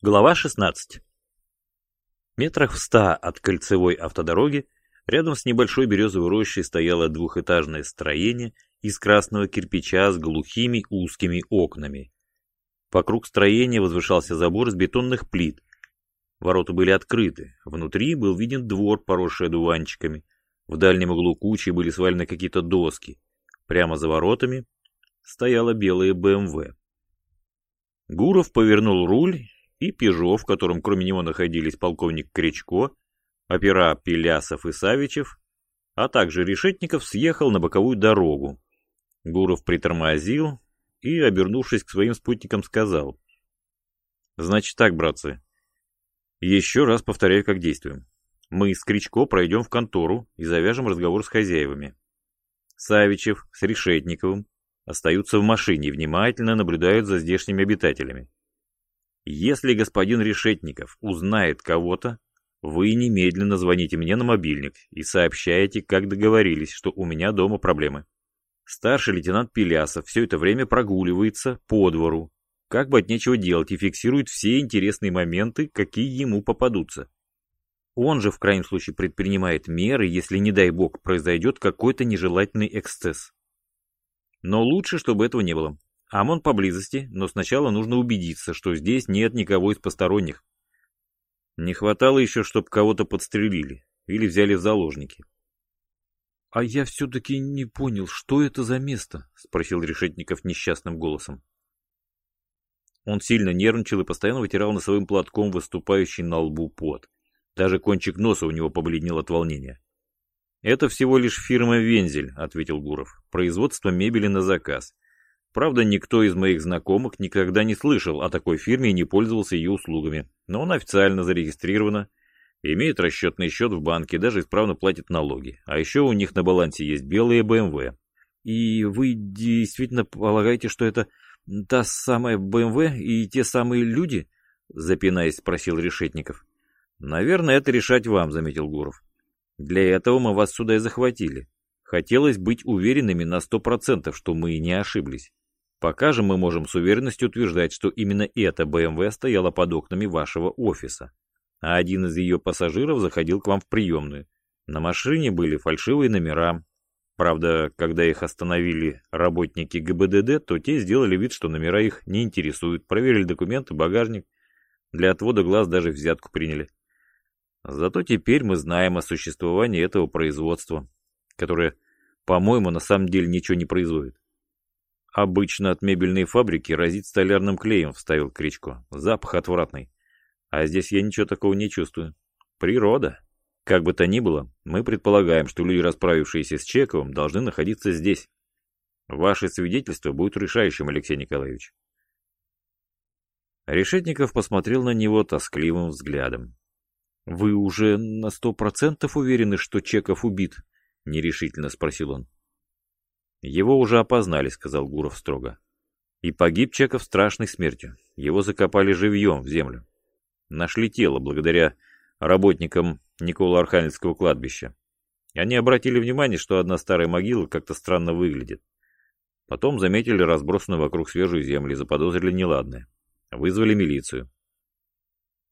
Глава 16. Метрах в ста от кольцевой автодороги, рядом с небольшой березовой рощей стояло двухэтажное строение из красного кирпича с глухими узкими окнами. Вокруг строения возвышался забор из бетонных плит. Ворота были открыты, внутри был виден двор, поросший одуванчиками. В дальнем углу кучи были свалены какие-то доски. Прямо за воротами стояла белая БМВ. Гуров повернул руль и Пежо, в котором кроме него находились полковник Кричко, опера Пелясов и Савичев, а также Решетников, съехал на боковую дорогу. Гуров притормозил и, обернувшись к своим спутникам, сказал. «Значит так, братцы, еще раз повторяю, как действуем. Мы с Кричко пройдем в контору и завяжем разговор с хозяевами. Савичев с Решетниковым остаются в машине и внимательно наблюдают за здешними обитателями. Если господин Решетников узнает кого-то, вы немедленно звоните мне на мобильник и сообщаете, как договорились, что у меня дома проблемы. Старший лейтенант Пелясов все это время прогуливается по двору, как бы от нечего делать, и фиксирует все интересные моменты, какие ему попадутся. Он же в крайнем случае предпринимает меры, если, не дай бог, произойдет какой-то нежелательный эксцесс. Но лучше, чтобы этого не было. ОМОН поблизости, но сначала нужно убедиться, что здесь нет никого из посторонних. Не хватало еще, чтобы кого-то подстрелили или взяли в заложники. — А я все-таки не понял, что это за место? — спросил Решетников несчастным голосом. Он сильно нервничал и постоянно вытирал на своим платком выступающий на лбу пот. Даже кончик носа у него побледнел от волнения. «Это всего лишь фирма «Вензель», — ответил Гуров. «Производство мебели на заказ. Правда, никто из моих знакомых никогда не слышал о такой фирме и не пользовался ее услугами, но она официально зарегистрирована, имеет расчетный счет в банке, даже исправно платит налоги. А еще у них на балансе есть белые БМВ. И вы действительно полагаете, что это та самая БМВ и те самые люди? Запинаясь, спросил Решетников. Наверное, это решать вам, заметил Гуров. Для этого мы вас сюда и захватили. Хотелось быть уверенными на сто процентов, что мы не ошиблись. Пока же мы можем с уверенностью утверждать, что именно эта БМВ стояла под окнами вашего офиса, а один из ее пассажиров заходил к вам в приемную. На машине были фальшивые номера. Правда, когда их остановили работники ГБДД, то те сделали вид, что номера их не интересуют, проверили документы, багажник. Для отвода глаз даже взятку приняли. Зато теперь мы знаем о существовании этого производства, которое, по-моему, на самом деле ничего не производит. Обычно от мебельной фабрики разит столярным клеем, вставил Кричко. Запах отвратный. А здесь я ничего такого не чувствую. Природа. Как бы то ни было, мы предполагаем, что люди, расправившиеся с Чековым, должны находиться здесь. Ваше свидетельство будет решающим, Алексей Николаевич. Решетников посмотрел на него тоскливым взглядом. «Вы уже на сто процентов уверены, что Чеков убит?» — нерешительно спросил он. «Его уже опознали», — сказал Гуров строго. «И погиб Чеков страшной смертью. Его закопали живьем в землю. Нашли тело благодаря работникам Никола-Архангельского кладбища. Они обратили внимание, что одна старая могила как-то странно выглядит. Потом заметили разбросанную вокруг свежую землю и заподозрили неладное. Вызвали милицию.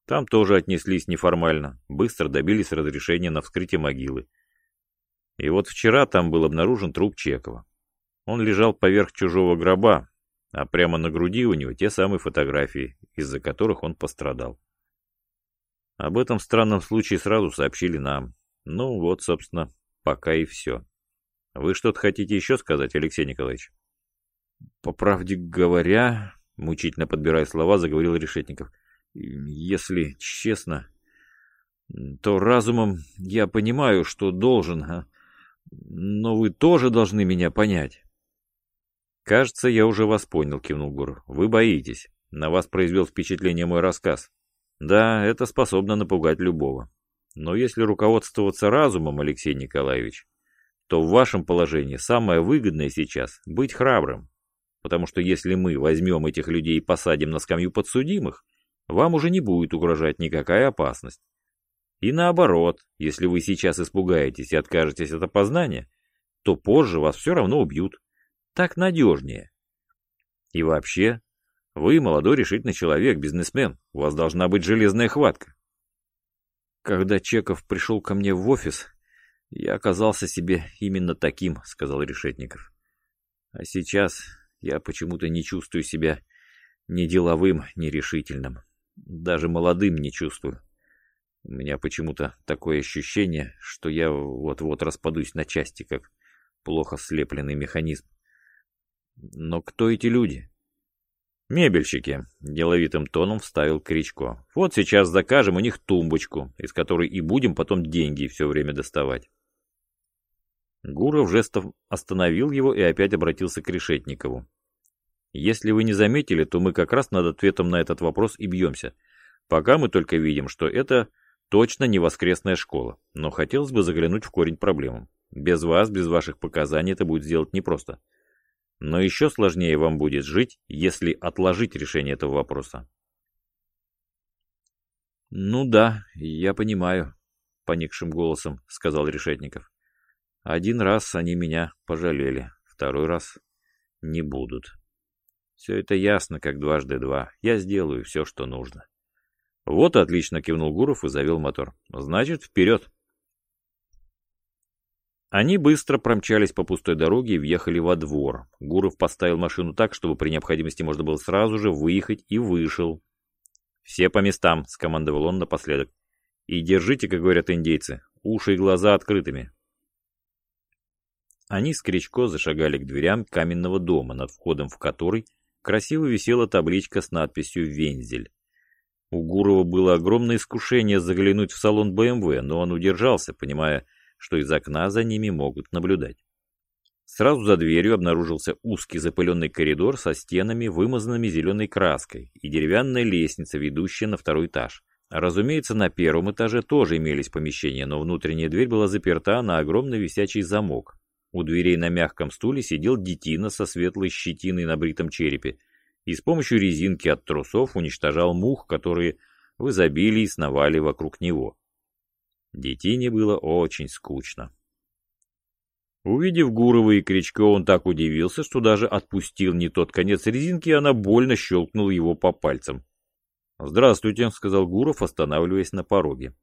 Там тоже отнеслись неформально, быстро добились разрешения на вскрытие могилы. И вот вчера там был обнаружен труп Чекова. Он лежал поверх чужого гроба, а прямо на груди у него те самые фотографии, из-за которых он пострадал. Об этом странном случае сразу сообщили нам. Ну вот, собственно, пока и все. Вы что-то хотите еще сказать, Алексей Николаевич? По правде говоря, мучительно подбирая слова, заговорил Решетников. Если честно, то разумом я понимаю, что должен, а? Но вы тоже должны меня понять. «Кажется, я уже вас понял», — кивнул Гуров. «Вы боитесь. На вас произвел впечатление мой рассказ. Да, это способно напугать любого. Но если руководствоваться разумом, Алексей Николаевич, то в вашем положении самое выгодное сейчас — быть храбрым. Потому что если мы возьмем этих людей и посадим на скамью подсудимых, вам уже не будет угрожать никакая опасность. И наоборот, если вы сейчас испугаетесь и откажетесь от опознания, то позже вас все равно убьют. Так надежнее. И вообще, Вы молодой решительный человек, бизнесмен. У вас должна быть железная хватка. Когда Чеков пришел ко мне в офис, я оказался себе именно таким, сказал Решетников. А сейчас я почему-то не чувствую себя ни деловым, ни решительным. Даже молодым не чувствую. У меня почему-то такое ощущение, что я вот-вот распадусь на части, как плохо слепленный механизм. Но кто эти люди? «Мебельщики», — деловитым тоном вставил Кричко. «Вот сейчас закажем у них тумбочку, из которой и будем потом деньги все время доставать». Гуров жестом остановил его и опять обратился к Решетникову. «Если вы не заметили, то мы как раз над ответом на этот вопрос и бьемся. Пока мы только видим, что это точно не воскресная школа, но хотелось бы заглянуть в корень проблемы. Без вас, без ваших показаний это будет сделать непросто. Но еще сложнее вам будет жить, если отложить решение этого вопроса. «Ну да, я понимаю», — поникшим голосом сказал Решетников. «Один раз они меня пожалели, второй раз не будут. Все это ясно, как дважды два. Я сделаю все, что нужно». «Вот отлично», — кивнул Гуров и завел мотор. «Значит, вперед!» Они быстро промчались по пустой дороге и въехали во двор. Гуров поставил машину так, чтобы при необходимости можно было сразу же выехать и вышел. «Все по местам», — скомандовал он напоследок. «И держите, как говорят индейцы, уши и глаза открытыми». Они с Кричко зашагали к дверям каменного дома, над входом в который красиво висела табличка с надписью «Вензель». У Гурова было огромное искушение заглянуть в салон БМВ, но он удержался, понимая, что из окна за ними могут наблюдать. Сразу за дверью обнаружился узкий запыленный коридор со стенами, вымазанными зеленой краской, и деревянная лестница, ведущая на второй этаж. Разумеется, на первом этаже тоже имелись помещения, но внутренняя дверь была заперта на огромный висячий замок. У дверей на мягком стуле сидел детина со светлой щетиной на бритом черепе и с помощью резинки от трусов уничтожал мух, которые в изобилии сновали вокруг него. Детине было очень скучно. Увидев Гурова и Кричко, он так удивился, что даже отпустил не тот конец резинки, и она больно щелкнула его по пальцам. «Здравствуйте», — сказал Гуров, останавливаясь на пороге.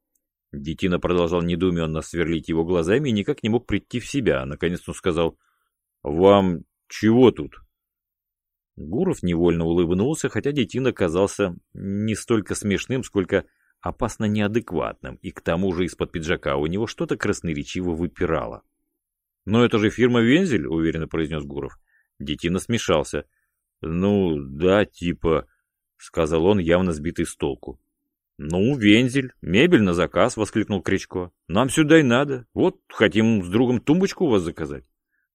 Детина продолжал недоуменно сверлить его глазами и никак не мог прийти в себя. Наконец он сказал, «Вам чего тут?» Гуров невольно улыбнулся, хотя детина казался не столько смешным, сколько опасно неадекватным, и к тому же из-под пиджака у него что-то красноречиво выпирало. «Но это же фирма «Вензель», — уверенно произнес Гуров. Детина смешался. «Ну, да, типа...» — сказал он, явно сбитый с толку. «Ну, «Вензель, мебель на заказ», — воскликнул Кричко. «Нам сюда и надо. Вот, хотим с другом тумбочку у вас заказать.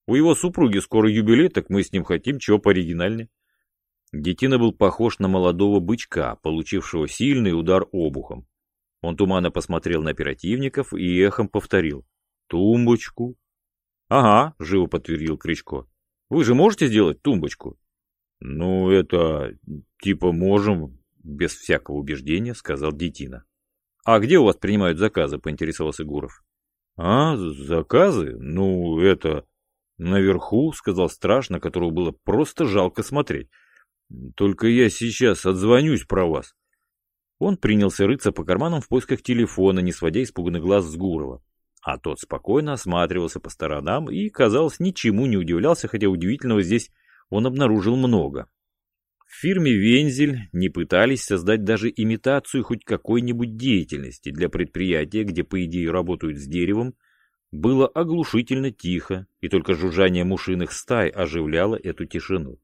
У его супруги скоро юбилей, так мы с ним хотим чего пооригинальнее». Детина был похож на молодого бычка, получившего сильный удар обухом. Он туманно посмотрел на оперативников и эхом повторил. «Тумбочку?» «Ага», — живо подтвердил Кричко. «Вы же можете сделать тумбочку?» «Ну, это... типа можем...» Без всякого убеждения сказал Детина. «А где у вас принимают заказы?» — поинтересовался Гуров. «А, заказы? Ну, это... наверху», — сказал страж, на которого было просто жалко смотреть. Только я сейчас отзвонюсь про вас. Он принялся рыться по карманам в поисках телефона, не сводя испуганных глаз с Гурова. А тот спокойно осматривался по сторонам и, казалось, ничему не удивлялся, хотя удивительного здесь он обнаружил много. В фирме «Вензель» не пытались создать даже имитацию хоть какой-нибудь деятельности для предприятия, где, по идее, работают с деревом, было оглушительно тихо, и только жужжание мушиных стай оживляло эту тишину.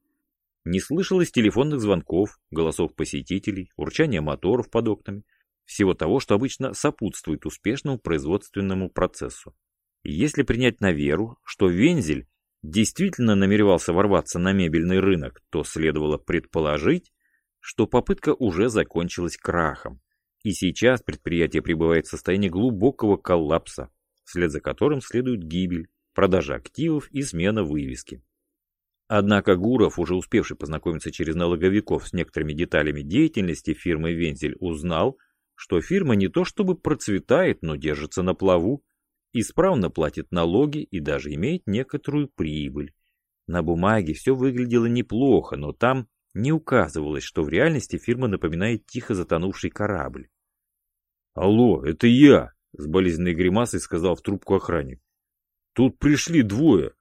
Не слышалось телефонных звонков, голосов посетителей, урчания моторов под окнами, всего того, что обычно сопутствует успешному производственному процессу. И если принять на веру, что Вензель действительно намеревался ворваться на мебельный рынок, то следовало предположить, что попытка уже закончилась крахом, и сейчас предприятие пребывает в состоянии глубокого коллапса, вслед за которым следует гибель, продажа активов и смена вывески. Однако Гуров, уже успевший познакомиться через налоговиков с некоторыми деталями деятельности фирмы «Вензель», узнал, что фирма не то чтобы процветает, но держится на плаву, исправно платит налоги и даже имеет некоторую прибыль. На бумаге все выглядело неплохо, но там не указывалось, что в реальности фирма напоминает тихо затонувший корабль. «Алло, это я!» — с болезненной гримасой сказал в трубку охранник. «Тут пришли двое.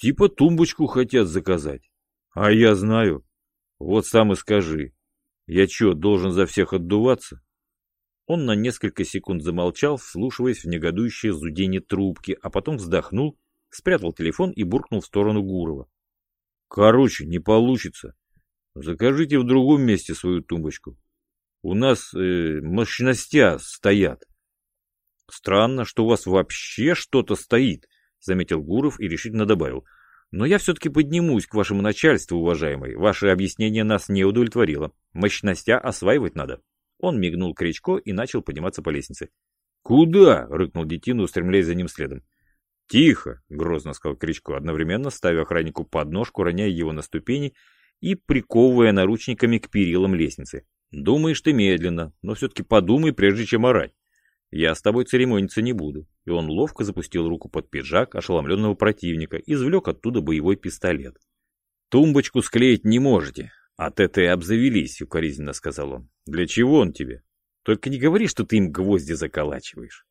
Типа тумбочку хотят заказать. А я знаю. Вот сам и скажи. Я чё, должен за всех отдуваться?» Он на несколько секунд замолчал, вслушиваясь в негодующее зудение трубки, а потом вздохнул, спрятал телефон и буркнул в сторону Гурова. «Короче, не получится. Закажите в другом месте свою тумбочку. У нас э, мощностя стоят». «Странно, что у вас вообще что-то стоит», — заметил Гуров и решительно добавил. «Но я все-таки поднимусь к вашему начальству, уважаемый. Ваше объяснение нас не удовлетворило. Мощностя осваивать надо». Он мигнул Кричко и начал подниматься по лестнице. «Куда?» — рыкнул Детину, устремляясь за ним следом. «Тихо!» — грозно сказал Кричко, одновременно ставя охраннику подножку, роняя его на ступени и приковывая наручниками к перилам лестницы. «Думаешь ты медленно, но все-таки подумай, прежде чем орать. Я с тобой церемониться не буду». И он ловко запустил руку под пиджак ошеломленного противника, извлек оттуда боевой пистолет. «Тумбочку склеить не можете, «От этой обзавелись», — укоризненно сказал он. «Для чего он тебе? Только не говори, что ты им гвозди заколачиваешь».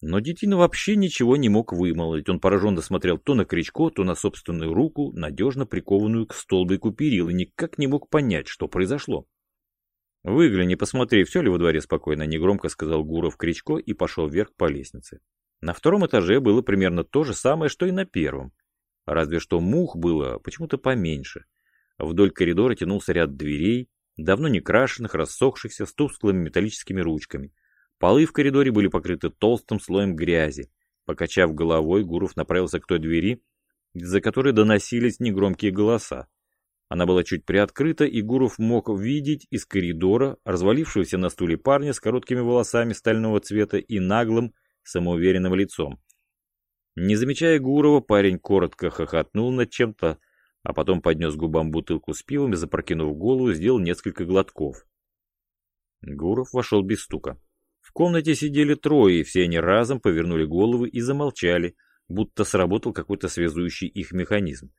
Но Детина вообще ничего не мог вымолвить. Он пораженно смотрел то на Кричко, то на собственную руку, надежно прикованную к столбику перил, и никак не мог понять, что произошло. «Выгляни, посмотри, все ли во дворе спокойно», — негромко сказал Гуров Кричко и пошел вверх по лестнице. На втором этаже было примерно то же самое, что и на первом. Разве что мух было почему-то поменьше. Вдоль коридора тянулся ряд дверей, давно не крашенных, рассохшихся, с тусклыми металлическими ручками. Полы в коридоре были покрыты толстым слоем грязи. Покачав головой, Гуров направился к той двери, из-за которой доносились негромкие голоса. Она была чуть приоткрыта, и Гуров мог видеть из коридора развалившегося на стуле парня с короткими волосами стального цвета и наглым, самоуверенным лицом. Не замечая Гурова, парень коротко хохотнул над чем-то, а потом поднес губам бутылку с пивом и, запрокинув голову, сделал несколько глотков. Гуров вошел без стука. В комнате сидели трое, и все они разом повернули головы и замолчали, будто сработал какой-то связующий их механизм.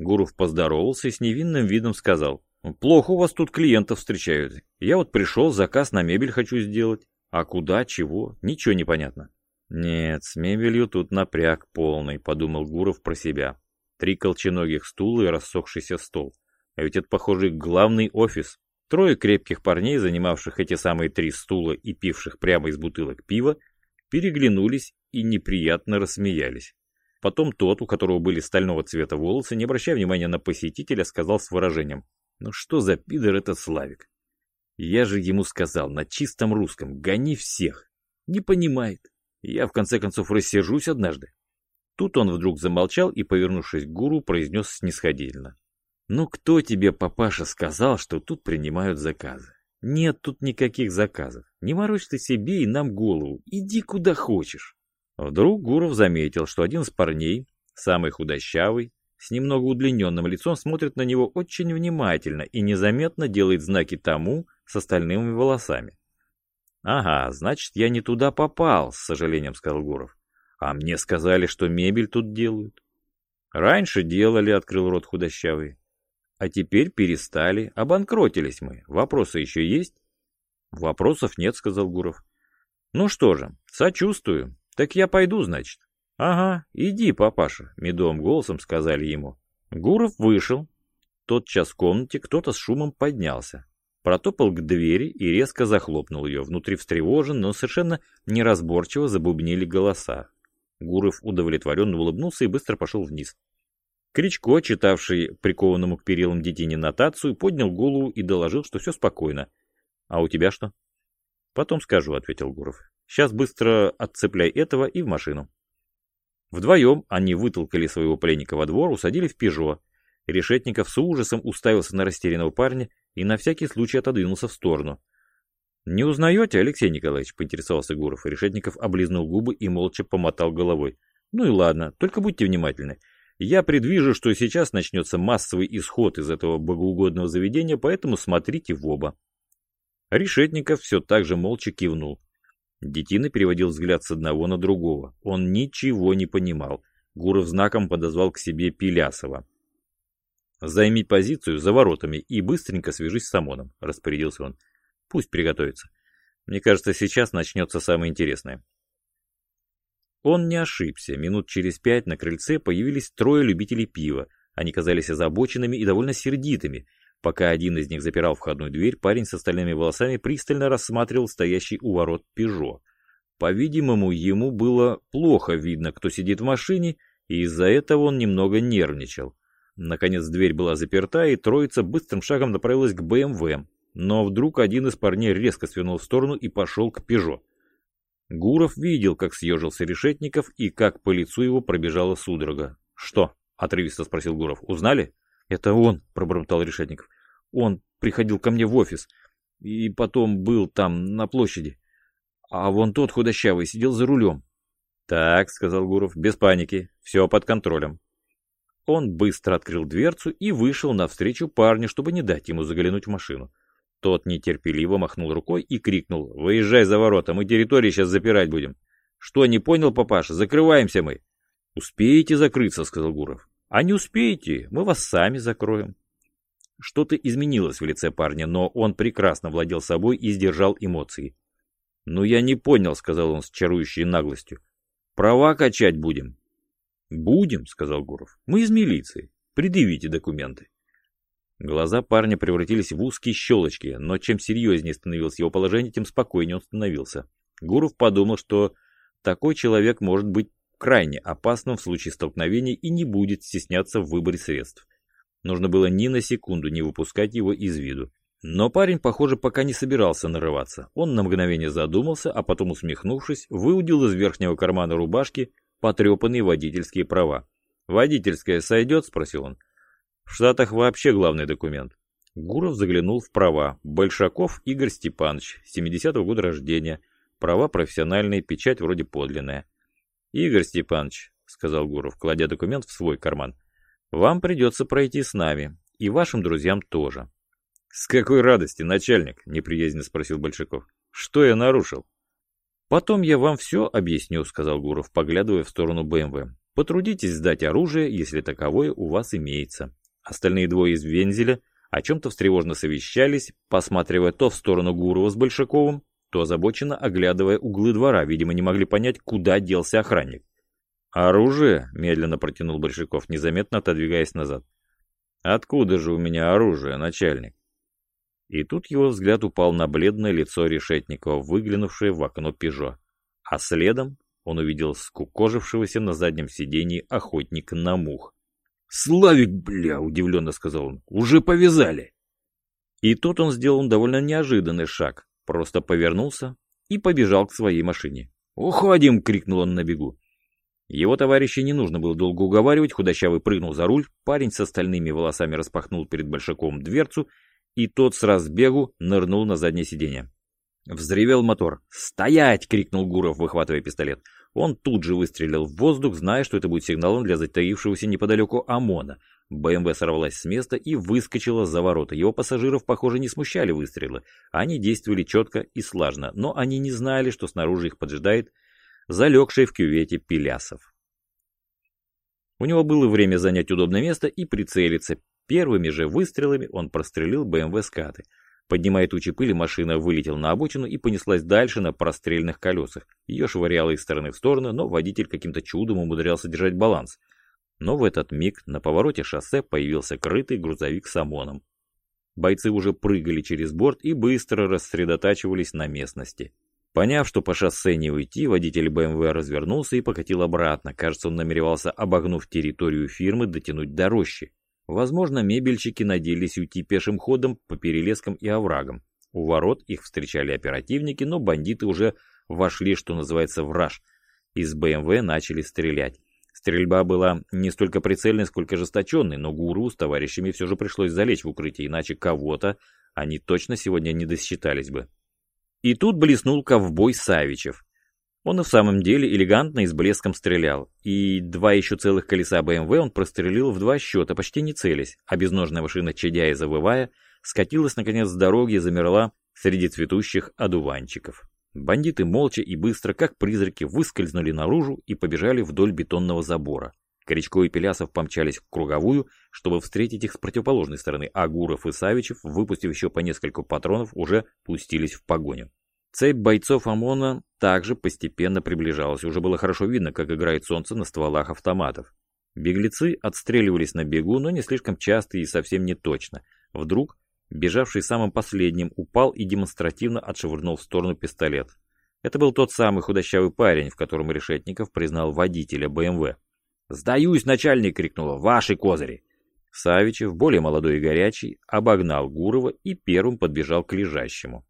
Гуров поздоровался и с невинным видом сказал, «Плохо у вас тут клиентов встречают. Я вот пришел, заказ на мебель хочу сделать. А куда, чего, ничего не понятно». «Нет, с мебелью тут напряг полный», — подумал Гуров про себя. Три колченогих стула и рассохшийся стол. А ведь это, похоже, главный офис. Трое крепких парней, занимавших эти самые три стула и пивших прямо из бутылок пива, переглянулись и неприятно рассмеялись. Потом тот, у которого были стального цвета волосы, не обращая внимания на посетителя, сказал с выражением, «Ну что за пидор этот Славик? Я же ему сказал на чистом русском, гони всех. Не понимает. Я в конце концов рассержусь однажды. Тут он вдруг замолчал и, повернувшись к гуру, произнес снисходительно. «Ну кто тебе, папаша, сказал, что тут принимают заказы? Нет тут никаких заказов. Не морочь ты себе и нам голову. Иди куда хочешь». Вдруг Гуров заметил, что один из парней, самый худощавый, с немного удлиненным лицом, смотрит на него очень внимательно и незаметно делает знаки тому с остальными волосами. «Ага, значит, я не туда попал», — с сожалением сказал Гуров. А мне сказали, что мебель тут делают. Раньше делали, открыл рот худощавый. А теперь перестали, обанкротились мы. Вопросы еще есть? Вопросов нет, сказал Гуров. Ну что же, сочувствую. Так я пойду, значит. Ага, иди, папаша, медовым голосом сказали ему. Гуров вышел. Тотчас в комнате кто-то с шумом поднялся. Протопал к двери и резко захлопнул ее. Внутри встревожен, но совершенно неразборчиво забубнили голоса. Гуров удовлетворенно улыбнулся и быстро пошел вниз. Кричко, читавший прикованному к перилам детине нотацию, поднял голову и доложил, что все спокойно. «А у тебя что?» «Потом скажу», — ответил Гуров. «Сейчас быстро отцепляй этого и в машину». Вдвоем они вытолкали своего пленника во двор, усадили в «Пежо». Решетников с ужасом уставился на растерянного парня и на всякий случай отодвинулся в сторону. «Не узнаете, Алексей Николаевич?» — поинтересовался Гуров. Решетников облизнул губы и молча помотал головой. «Ну и ладно, только будьте внимательны. Я предвижу, что сейчас начнется массовый исход из этого богоугодного заведения, поэтому смотрите в оба». Решетников все так же молча кивнул. Детина переводил взгляд с одного на другого. Он ничего не понимал. Гуров знаком подозвал к себе Пилясова. Займи позицию за воротами и быстренько свяжись с ОМОНом, распорядился он. Пусть приготовится. Мне кажется, сейчас начнется самое интересное. Он не ошибся. Минут через пять на крыльце появились трое любителей пива. Они казались озабоченными и довольно сердитыми. Пока один из них запирал входную дверь, парень с остальными волосами пристально рассматривал стоящий у ворот «Пежо». По-видимому, ему было плохо видно, кто сидит в машине, и из-за этого он немного нервничал. Наконец дверь была заперта, и троица быстрым шагом направилась к БМВ. Но вдруг один из парней резко свернул в сторону и пошел к «Пежо». Гуров видел, как съежился Решетников и как по лицу его пробежала судорога. «Что?» — отрывисто спросил Гуров. «Узнали?» «Это он», — пробормотал Решетников. «Он приходил ко мне в офис и потом был там, на площади. А вон тот худощавый сидел за рулем». «Так», — сказал Гуров, — «без паники, все под контролем». Он быстро открыл дверцу и вышел навстречу парню, чтобы не дать ему заглянуть в машину. Тот нетерпеливо махнул рукой и крикнул «Выезжай за ворота, мы территорию сейчас запирать будем». «Что, не понял, папаша? Закрываемся мы». «Успеете закрыться», — сказал Гуров. «А не успеете, мы вас сами закроем». Что-то изменилось в лице парня, но он прекрасно владел собой и сдержал эмоции. «Ну я не понял», — сказал он с чарующей наглостью. «Права качать будем». «Будем», — сказал Гуров. «Мы из милиции. Предъявите документы». Глаза парня превратились в узкие щелочки, но чем серьезнее становилось его положение, тем спокойнее он становился. Гуров подумал, что такой человек может быть крайне опасным в случае столкновения и не будет стесняться в выборе средств. Нужно было ни на секунду не выпускать его из виду. Но парень, похоже, пока не собирался нарываться. Он на мгновение задумался, а потом, усмехнувшись, выудил из верхнего кармана рубашки потрепанные водительские права. «Водительское сойдет?» – спросил он. В Штатах вообще главный документ. Гуров заглянул в права. Большаков Игорь Степанович, 70-го года рождения. Права профессиональные, печать вроде подлинная. Игорь Степанович, сказал Гуров, кладя документ в свой карман, вам придется пройти с нами. И вашим друзьям тоже. С какой радости, начальник? Неприязненно спросил Большаков. Что я нарушил? Потом я вам все объясню, сказал Гуров, поглядывая в сторону БМВ. Потрудитесь сдать оружие, если таковое у вас имеется. Остальные двое из Вензеля о чем-то встревожно совещались, посматривая то в сторону Гурова с Большаковым, то озабоченно оглядывая углы двора, видимо, не могли понять, куда делся охранник. «Оружие?» — медленно протянул Большаков, незаметно отодвигаясь назад. «Откуда же у меня оружие, начальник?» И тут его взгляд упал на бледное лицо Решетникова, выглянувшее в окно «Пежо». А следом он увидел скукожившегося на заднем сиденье охотника на мух. «Славик, бля!» — удивленно сказал он. «Уже повязали!» И тут он сделал довольно неожиданный шаг, просто повернулся и побежал к своей машине. «Уходим!» — крикнул он на бегу. Его товарища не нужно было долго уговаривать, худощавый прыгнул за руль, парень с остальными волосами распахнул перед Большаковым дверцу, и тот с разбегу нырнул на заднее сиденье. Взревел мотор. «Стоять!» — крикнул Гуров, выхватывая пистолет. Он тут же выстрелил в воздух, зная, что это будет сигналом для затаившегося неподалеку ОМОНа. БМВ сорвалась с места и выскочила за ворота. Его пассажиров, похоже, не смущали выстрелы. Они действовали четко и слажно, но они не знали, что снаружи их поджидает залегший в кювете Пилясов. У него было время занять удобное место и прицелиться. Первыми же выстрелами он прострелил БМВ скаты. Поднимая тучи пыли, машина вылетела на обочину и понеслась дальше на прострельных колесах. Ее швыряло из стороны в сторону, но водитель каким-то чудом умудрялся держать баланс. Но в этот миг на повороте шоссе появился крытый грузовик с ОМОНом. Бойцы уже прыгали через борт и быстро рассредотачивались на местности. Поняв, что по шоссе не уйти, водитель БМВ развернулся и покатил обратно. Кажется, он намеревался, обогнув территорию фирмы, дотянуть до рощи. Возможно, мебельщики надеялись уйти пешим ходом по перелескам и оврагам. У ворот их встречали оперативники, но бандиты уже вошли, что называется, в раж. Из БМВ начали стрелять. Стрельба была не столько прицельной, сколько жесточенной, но гуру с товарищами все же пришлось залечь в укрытие, иначе кого-то они точно сегодня не досчитались бы. И тут блеснул ковбой Савичев. Он и в самом деле элегантно и с блеском стрелял, и два еще целых колеса БМВ он прострелил в два счета, почти не целясь, а безножная машина, чадя и завывая, скатилась наконец с дороги и замерла среди цветущих одуванчиков. Бандиты молча и быстро, как призраки, выскользнули наружу и побежали вдоль бетонного забора. Корячко и Пелясов помчались в круговую, чтобы встретить их с противоположной стороны, а Гуров и Савичев, выпустив еще по несколько патронов, уже пустились в погоню. Цепь бойцов ОМОНа также постепенно приближалась. Уже было хорошо видно, как играет солнце на стволах автоматов. Беглецы отстреливались на бегу, но не слишком часто и совсем не точно. Вдруг, бежавший самым последним, упал и демонстративно отшвырнул в сторону пистолет. Это был тот самый худощавый парень, в котором Решетников признал водителя БМВ. «Сдаюсь, начальник!» — крикнула. «Ваши козыри!» Савичев, более молодой и горячий, обогнал Гурова и первым подбежал к лежащему.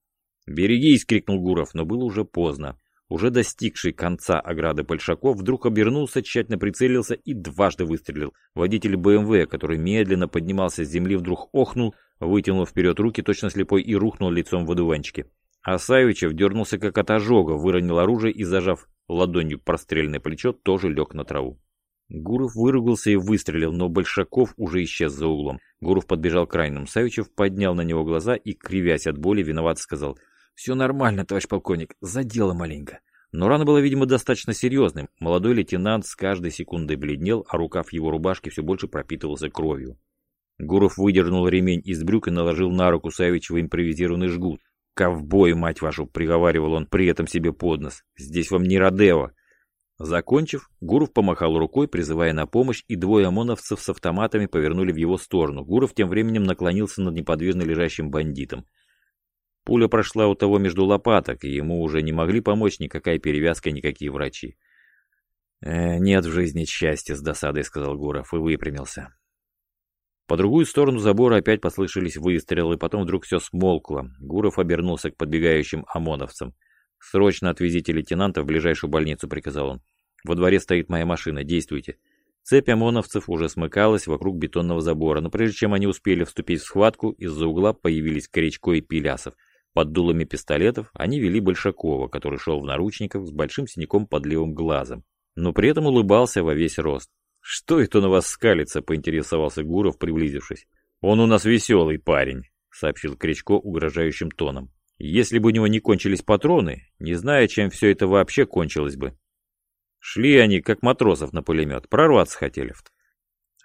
«Берегись!» — крикнул Гуров, но было уже поздно. Уже достигший конца ограды Большаков вдруг обернулся, тщательно прицелился и дважды выстрелил. Водитель БМВ, который медленно поднимался с земли, вдруг охнул, вытянул вперед руки, точно слепой, и рухнул лицом в одуванчике. А Савичев дернулся как от ожога, выронил оружие и, зажав ладонью простреленное плечо, тоже лег на траву. Гуров выругался и выстрелил, но Большаков уже исчез за углом. Гуров подбежал к раненым. Савичев поднял на него глаза и, кривясь от боли, виноват сказал. «Все нормально, товарищ полковник, задело маленько». Но рана была, видимо, достаточно серьезным. Молодой лейтенант с каждой секундой бледнел, а рукав его рубашки все больше пропитывался кровью. Гуров выдернул ремень из брюк и наложил на руку Савичева импровизированный жгут. «Ковбой, мать вашу!» — приговаривал он при этом себе под нос. «Здесь вам не Родео!» Закончив, Гуров помахал рукой, призывая на помощь, и двое ОМОНовцев с автоматами повернули в его сторону. Гуров тем временем наклонился над неподвижно лежащим бандитом. Пуля прошла у того между лопаток, и ему уже не могли помочь никакая перевязка, никакие врачи. «Э, «Нет в жизни счастья», — с досадой сказал Гуров и выпрямился. По другую сторону забора опять послышались выстрелы, потом вдруг все смолкло. Гуров обернулся к подбегающим ОМОНовцам. «Срочно отвезите лейтенанта в ближайшую больницу», — приказал он. «Во дворе стоит моя машина, действуйте». Цепь ОМОНовцев уже смыкалась вокруг бетонного забора, но прежде чем они успели вступить в схватку, из-за угла появились Корячко и Пилясов. Под дулами пистолетов они вели Большакова, который шел в наручниках с большим синяком под левым глазом, но при этом улыбался во весь рост. «Что это на вас скалится?» — поинтересовался Гуров, приблизившись. «Он у нас веселый парень», — сообщил Кричко угрожающим тоном. Если бы у него не кончились патроны, не зная, чем все это вообще кончилось бы. Шли они, как матросов на пулемет, прорваться хотели.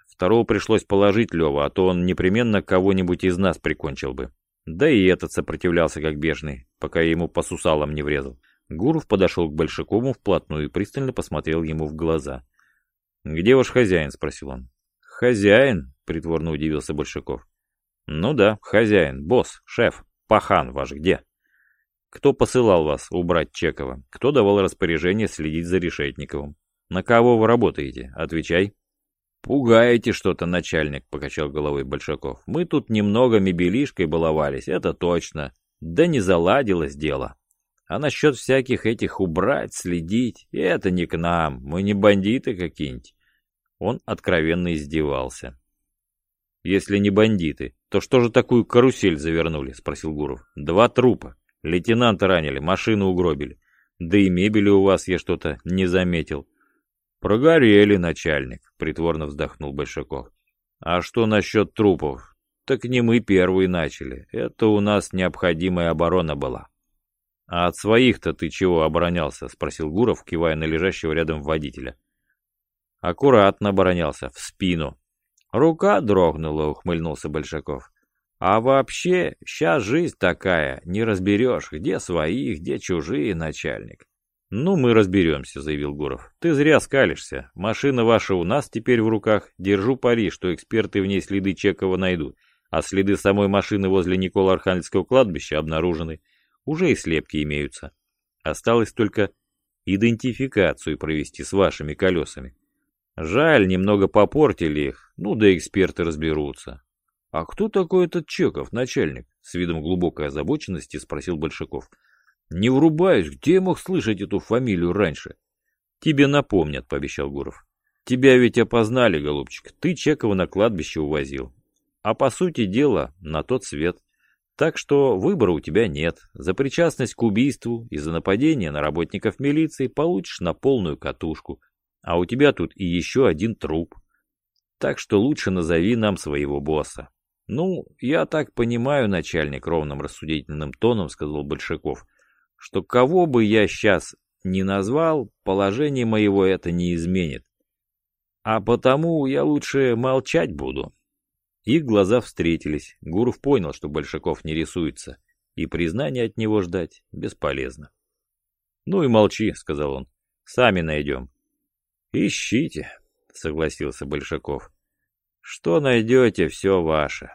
Второго пришлось положить Лева, а то он непременно кого-нибудь из нас прикончил бы. Да и этот сопротивлялся как бежный, пока я ему по сусалам не врезал. Гуров подошел к Большакову вплотную и пристально посмотрел ему в глаза. «Где ваш хозяин?» — спросил он. «Хозяин?» — притворно удивился Большаков. «Ну да, хозяин, босс, шеф, пахан ваш где?» Кто посылал вас убрать Чекова? Кто давал распоряжение следить за Решетниковым? На кого вы работаете? Отвечай. «Пугаете что-то, начальник», — покачал головой Большаков. «Мы тут немного мебелишкой баловались, это точно. Да не заладилось дело. А насчет всяких этих убрать, следить, это не к нам, мы не бандиты какие-нибудь». Он откровенно издевался. «Если не бандиты, то что же такую карусель завернули?» — спросил Гуров. «Два трупа. Лейтенанта ранили, машину угробили. Да и мебели у вас я что-то не заметил. Прогорели, начальник, притворно вздохнул Большаков. А что насчет трупов? Так не мы первые начали. Это у нас необходимая оборона была. А от своих-то ты чего оборонялся? Спросил Гуров, кивая на лежащего рядом водителя. Аккуратно оборонялся, в спину. Рука дрогнула, ухмыльнулся Большаков. А вообще, сейчас жизнь такая, не разберешь, где свои, где чужие, начальник. Ну, мы разберемся, заявил Гуров. Ты зря скалишься. Машина ваша у нас теперь в руках. Держу пари, что эксперты в ней следы Чекова найдут. А следы самой машины возле Никола-Архангельского кладбища обнаружены. Уже и слепки имеются. Осталось только идентификацию провести с вашими колесами. Жаль, немного попортили их, ну да эксперты разберутся. «А кто такой этот Чеков, начальник?» С видом глубокой озабоченности спросил Большаков. «Не врубаюсь, где я мог слышать эту фамилию раньше?» «Тебе напомнят», — пообещал Гуров. «Тебя ведь опознали, голубчик. Ты Чекова на кладбище увозил. А по сути дела, на тот свет. Так что выбора у тебя нет. За причастность к убийству и за нападение на работников милиции получишь на полную катушку. А у тебя тут и еще один труп. Так что лучше назови нам своего босса. «Ну, я так понимаю, начальник, ровным рассудительным тоном сказал Большаков, что кого бы я сейчас не назвал, положение моего это не изменит. А потому я лучше молчать буду. Их глаза встретились. Гуров понял, что Большаков не рисуется, и признания от него ждать бесполезно. «Ну и молчи», — сказал он. «Сами найдем». «Ищите», — согласился Большаков. «Что найдете, все ваше».